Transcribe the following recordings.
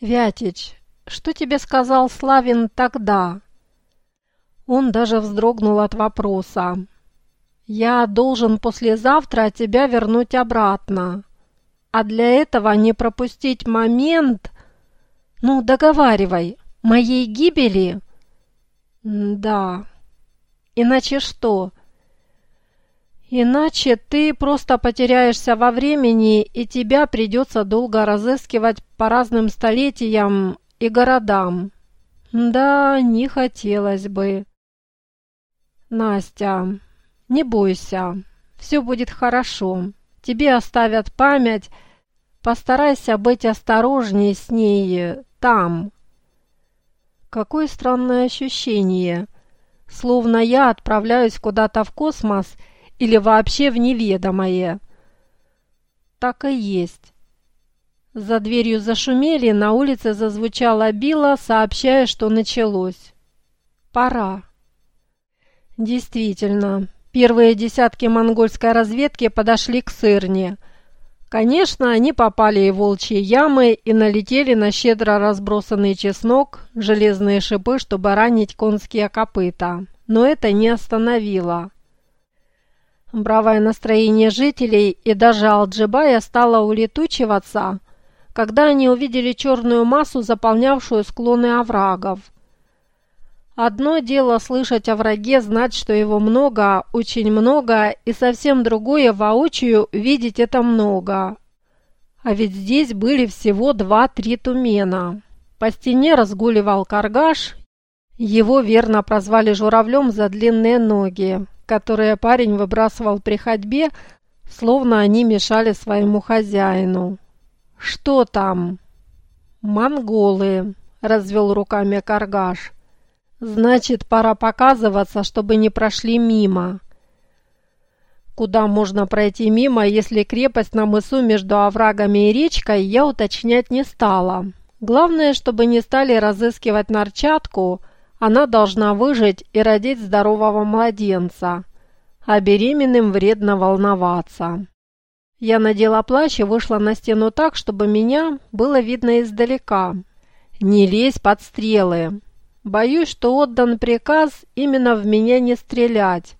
«Вятич, что тебе сказал Славин тогда?» Он даже вздрогнул от вопроса. «Я должен послезавтра тебя вернуть обратно. А для этого не пропустить момент...» «Ну, договаривай, моей гибели?» «Да. Иначе что?» Иначе ты просто потеряешься во времени, и тебя придется долго разыскивать по разным столетиям и городам. Да, не хотелось бы. Настя, не бойся, все будет хорошо. Тебе оставят память. Постарайся быть осторожней с ней там. Какое странное ощущение. Словно я отправляюсь куда-то в космос – или вообще в неведомое. Так и есть. За дверью зашумели, на улице зазвучала била, сообщая, что началось. Пора. Действительно, первые десятки монгольской разведки подошли к Сырне. Конечно, они попали и в волчьи ямы и налетели на щедро разбросанный чеснок, железные шипы, чтобы ранить конские копыта. Но это не остановило. Бравое настроение жителей и даже Алджибая стало улетучиваться, когда они увидели черную массу, заполнявшую склоны оврагов. Одно дело слышать о враге, знать, что его много, очень много, и совсем другое воочию видеть это много. А ведь здесь были всего два-три тумена. По стене разгуливал каргаш, его верно прозвали журавлем за длинные ноги которые парень выбрасывал при ходьбе, словно они мешали своему хозяину. «Что там?» «Монголы», — развел руками Каргаш. «Значит, пора показываться, чтобы не прошли мимо». Куда можно пройти мимо, если крепость на мысу между оврагами и речкой, я уточнять не стала. Главное, чтобы не стали разыскивать нарчатку, она должна выжить и родить здорового младенца. А беременным вредно волноваться. Я надела плащ и вышла на стену так, чтобы меня было видно издалека. «Не лезь под стрелы!» Боюсь, что отдан приказ именно в меня не стрелять.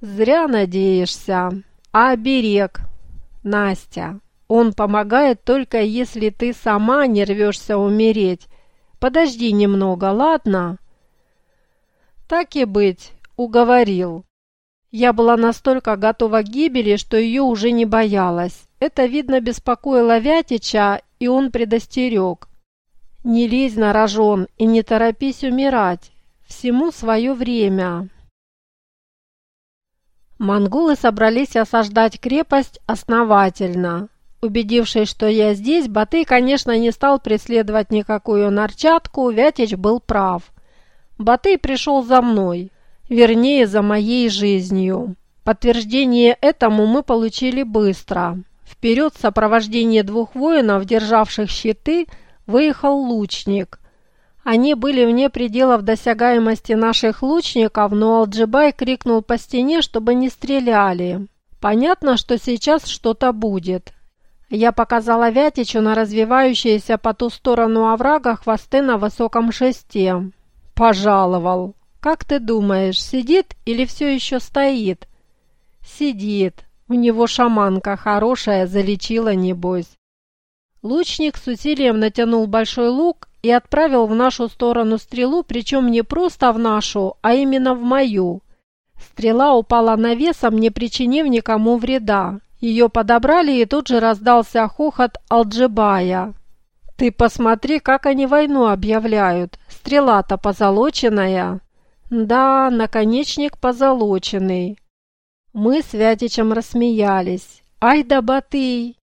Зря надеешься. А берег? Настя, он помогает только если ты сама не рвешься умереть. Подожди немного, ладно? Так и быть, уговорил. Я была настолько готова к гибели, что ее уже не боялась. Это, видно, беспокоило Вятича, и он предостерег. «Не лезь на рожон и не торопись умирать. Всему свое время». Монголы собрались осаждать крепость основательно. Убедившись, что я здесь, Батый, конечно, не стал преследовать никакую нарчатку, Вятич был прав. Батый пришел за мной, вернее, за моей жизнью. Подтверждение этому мы получили быстро. Вперед в сопровождении двух воинов, державших щиты, выехал лучник. Они были вне пределов досягаемости наших лучников, но Алджибай крикнул по стене, чтобы не стреляли. Понятно, что сейчас что-то будет. Я показала Вятичу на развивающиеся по ту сторону оврага хвосты на высоком шесте. Пожаловал. Как ты думаешь, сидит или все еще стоит? Сидит. У него шаманка хорошая, залечила, небось. Лучник с усилием натянул большой лук и отправил в нашу сторону стрелу, причем не просто в нашу, а именно в мою. Стрела упала навесом, не причинив никому вреда. Ее подобрали, и тут же раздался хохот Алджибая. «Ты посмотри, как они войну объявляют. Стрела-то позолоченная». «Да, наконечник позолоченный». Мы с Вятичем рассмеялись. «Ай да Батый!»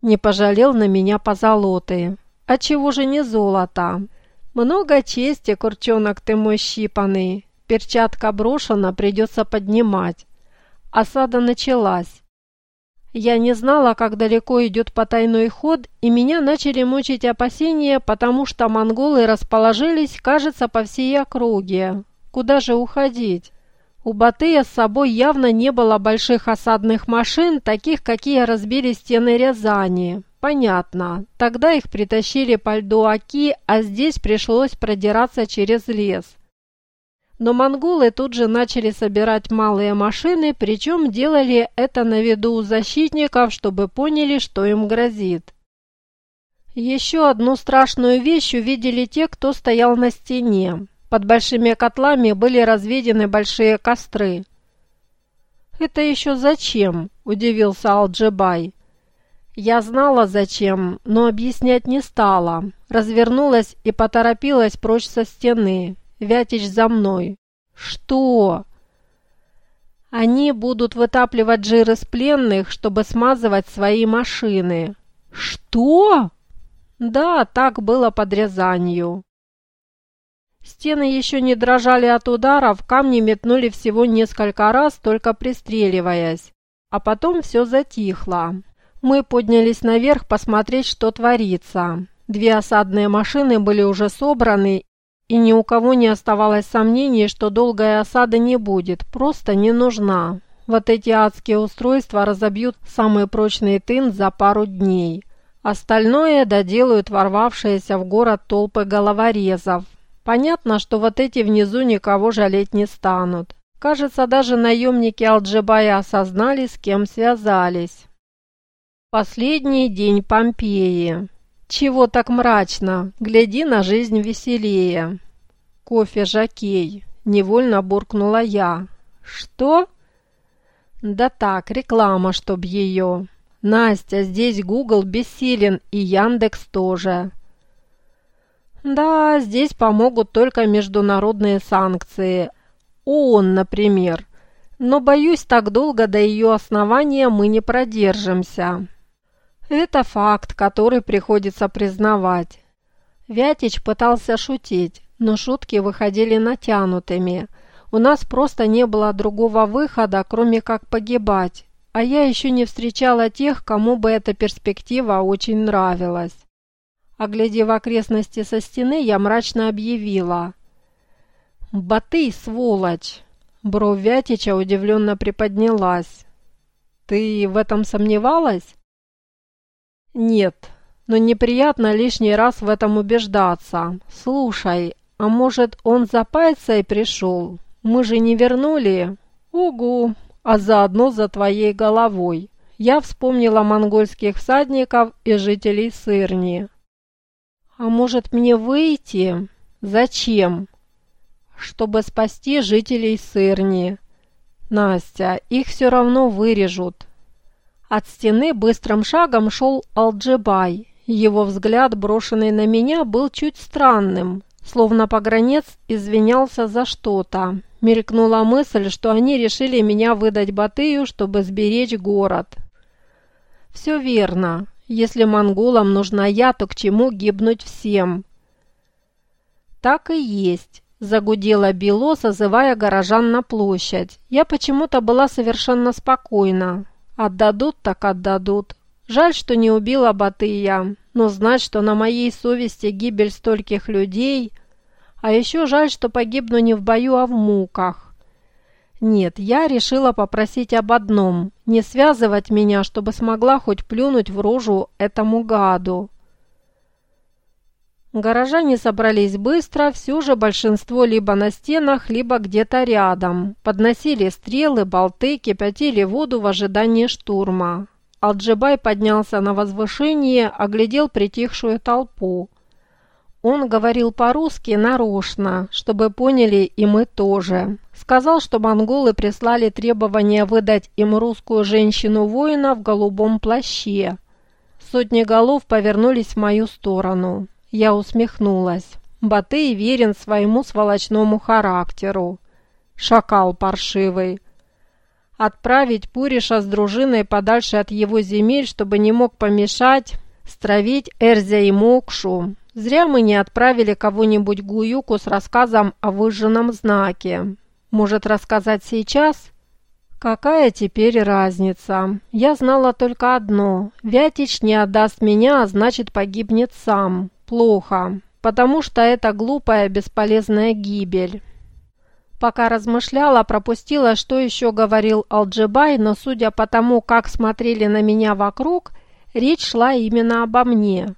Не пожалел на меня позолоты. «А чего же не золото?» «Много чести, курчонок ты мой щипанный. Перчатка брошена, придется поднимать». Осада началась. Я не знала, как далеко идет потайной ход, и меня начали мучить опасения, потому что монголы расположились, кажется, по всей округе. Куда же уходить? У Батыя с собой явно не было больших осадных машин, таких, какие разбили стены Рязани. понятно. Тогда их притащили по льду Аки, а здесь пришлось продираться через лес. Но монголы тут же начали собирать малые машины, причем делали это на виду у защитников, чтобы поняли, что им грозит. Еще одну страшную вещь увидели те, кто стоял на стене. Под большими котлами были разведены большие костры. «Это еще зачем?» – удивился Алджибай. Я знала зачем, но объяснять не стала. Развернулась и поторопилась прочь со стены. Вятич за мной. «Что?» «Они будут вытапливать жир из пленных, чтобы смазывать свои машины». «Что?» «Да, так было под Рязанью». Стены еще не дрожали от ударов, камни метнули всего несколько раз, только пристреливаясь. А потом все затихло. Мы поднялись наверх посмотреть, что творится. Две осадные машины были уже собраны, и ни у кого не оставалось сомнений, что долгой осады не будет, просто не нужна. Вот эти адские устройства разобьют самый прочный тын за пару дней. Остальное доделают ворвавшиеся в город толпы головорезов. Понятно, что вот эти внизу никого жалеть не станут. Кажется, даже наемники Алджибая осознали, с кем связались. Последний день Помпеи. Чего так мрачно? Гляди на жизнь веселее. Кофе Жакей. Невольно буркнула я. Что? Да так, реклама, чтоб ее. Настя, здесь Google бессилен и Яндекс тоже. Да, здесь помогут только международные санкции. ООН, например. Но, боюсь, так долго до ее основания мы не продержимся. Это факт, который приходится признавать. Вятич пытался шутить, но шутки выходили натянутыми. У нас просто не было другого выхода, кроме как погибать. А я еще не встречала тех, кому бы эта перспектива очень нравилась. Оглядев окрестности со стены, я мрачно объявила. «Батый, сволочь!» Бровь Вятича удивленно приподнялась. «Ты в этом сомневалась?» «Нет, но неприятно лишний раз в этом убеждаться. Слушай, а может, он за и пришел? Мы же не вернули?» «Угу, а заодно за твоей головой». Я вспомнила монгольских всадников и жителей Сырни. «А может, мне выйти?» «Зачем?» «Чтобы спасти жителей Сырни». «Настя, их все равно вырежут. От стены быстрым шагом шел Алджибай. Его взгляд, брошенный на меня, был чуть странным, словно погранец извинялся за что-то. Мелькнула мысль, что они решили меня выдать Батыю, чтобы сберечь город. Все верно. Если монголам нужна я, то к чему гибнуть всем? Так и есть. Загудела Бело, созывая горожан на площадь. Я почему-то была совершенно спокойна. Отдадут так отдадут. Жаль, что не убила Батыя, но знать, что на моей совести гибель стольких людей... А еще жаль, что погибну не в бою, а в муках. Нет, я решила попросить об одном – не связывать меня, чтобы смогла хоть плюнуть в рожу этому гаду. Горожане собрались быстро, все же большинство либо на стенах, либо где-то рядом. Подносили стрелы, болты, кипятили воду в ожидании штурма. Алджибай поднялся на возвышение, оглядел притихшую толпу. Он говорил по-русски нарочно, чтобы поняли и мы тоже. Сказал, что монголы прислали требование выдать им русскую женщину-воина в голубом плаще. Сотни голов повернулись в мою сторону. Я усмехнулась. Батый верен своему сволочному характеру. Шакал паршивый. Отправить Пуриша с дружиной подальше от его земель, чтобы не мог помешать, стравить Эрзя и Мокшу. Зря мы не отправили кого-нибудь Гуюку с рассказом о выжженном знаке. Может, рассказать сейчас? Какая теперь разница? Я знала только одно. Вятич не отдаст меня, а значит погибнет сам плохо, потому что это глупая бесполезная гибель. Пока размышляла, пропустила, что еще говорил Алджибай, но судя по тому, как смотрели на меня вокруг, Речь шла именно обо мне.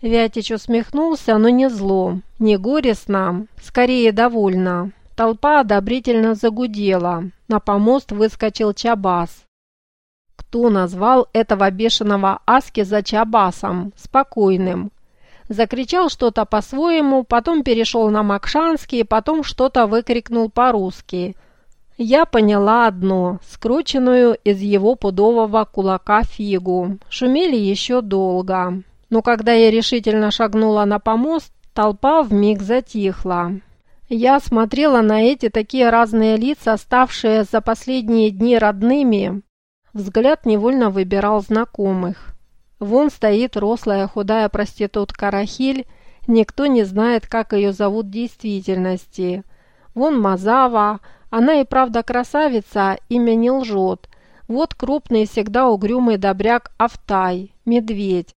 Вятич усмехнулся, но не зло, не горестно, скорее довольно. Толпа одобрительно загудела. На помост выскочил Чабас. Кто назвал этого бешеного за Чабасом, спокойным? Закричал что-то по-своему, потом перешел на Макшанский, потом что-то выкрикнул по-русски. Я поняла одно, скрученную из его пудового кулака фигу. Шумели еще долго. Но когда я решительно шагнула на помост, толпа вмиг затихла. Я смотрела на эти такие разные лица, ставшие за последние дни родными. Взгляд невольно выбирал знакомых. Вон стоит рослая худая проститутка Рахиль, никто не знает, как ее зовут в действительности. Вон Мазава, она и правда красавица, имя не лжет. Вот крупный всегда угрюмый добряк Автай, медведь.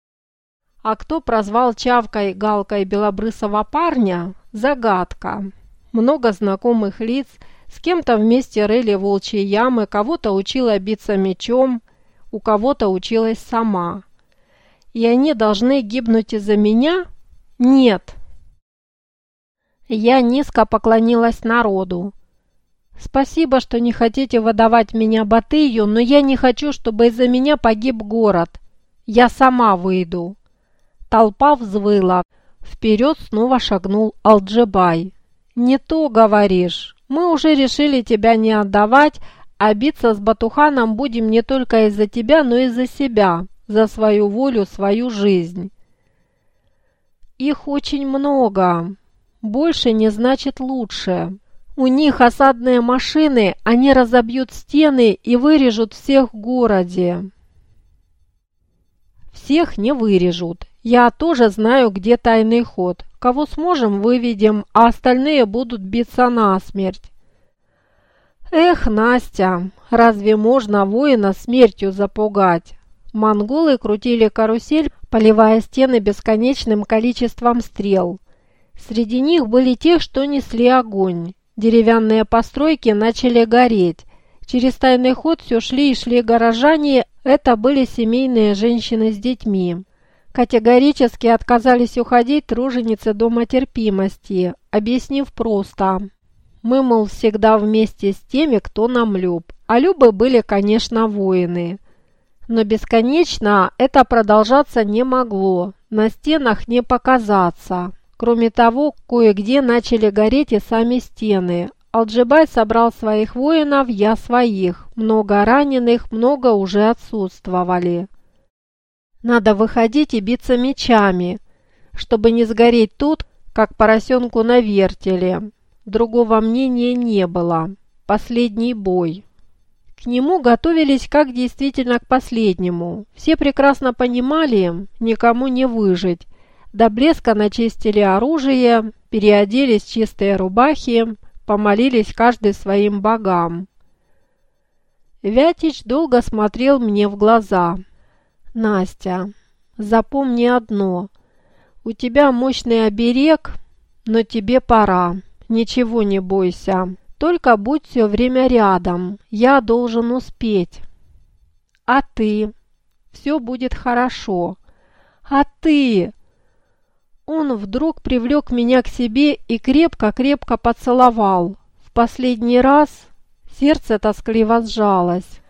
А кто прозвал чавкой галкой белобрысого парня – загадка. Много знакомых лиц, с кем-то вместе рыли волчьи ямы, кого-то учила биться мечом, у кого-то училась сама. И они должны гибнуть из-за меня? Нет. Я низко поклонилась народу. Спасибо, что не хотите выдавать меня Батыю, но я не хочу, чтобы из-за меня погиб город. Я сама выйду. Толпа взвыла. Вперед снова шагнул Алджебай. «Не то говоришь. Мы уже решили тебя не отдавать, а биться с Батуханом будем не только из-за тебя, но и за себя, за свою волю, свою жизнь». «Их очень много. Больше не значит лучше. У них осадные машины, они разобьют стены и вырежут всех в городе». «Всех не вырежут. Я тоже знаю, где тайный ход. Кого сможем, выведем, а остальные будут биться насмерть. Эх, Настя, разве можно воина смертью запугать? Монголы крутили карусель, поливая стены бесконечным количеством стрел. Среди них были те, что несли огонь. Деревянные постройки начали гореть. Через тайный ход все шли и шли горожане, это были семейные женщины с детьми. Категорически отказались уходить труженицы дома терпимости, объяснив просто. Мы, мол, всегда вместе с теми, кто нам люб. А любы были, конечно, воины. Но бесконечно это продолжаться не могло, на стенах не показаться. Кроме того, кое-где начали гореть и сами стены. Алджибай собрал своих воинов, я своих. Много раненых, много уже отсутствовали. Надо выходить и биться мечами, чтобы не сгореть тут, как поросенку на вертеле. Другого мнения не было. Последний бой. К нему готовились как действительно к последнему. Все прекрасно понимали, никому не выжить. До блеска начистили оружие, переоделись в чистые рубахи, помолились каждый своим богам. Вятич долго смотрел мне в глаза – Настя, запомни одно. У тебя мощный оберег, но тебе пора. Ничего не бойся. Только будь все время рядом. Я должен успеть. А ты? Все будет хорошо. А ты? Он вдруг привлек меня к себе и крепко-крепко поцеловал. В последний раз сердце тоскливо сжалось.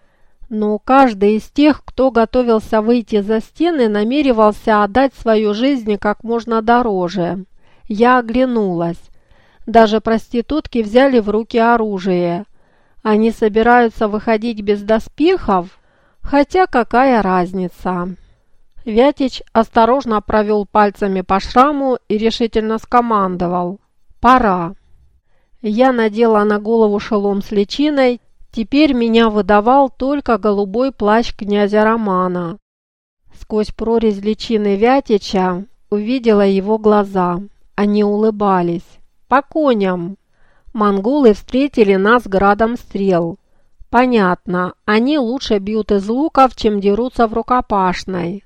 Но каждый из тех, кто готовился выйти за стены, намеревался отдать свою жизнь как можно дороже. Я оглянулась. Даже проститутки взяли в руки оружие. Они собираются выходить без доспехов? Хотя какая разница? Вятич осторожно провел пальцами по шраму и решительно скомандовал. «Пора». Я надела на голову шелом с личиной Теперь меня выдавал только голубой плащ князя Романа. Сквозь прорезь личины Вятича увидела его глаза. Они улыбались. «По коням!» Монголы встретили нас градом стрел. Понятно, они лучше бьют из луков, чем дерутся в рукопашной.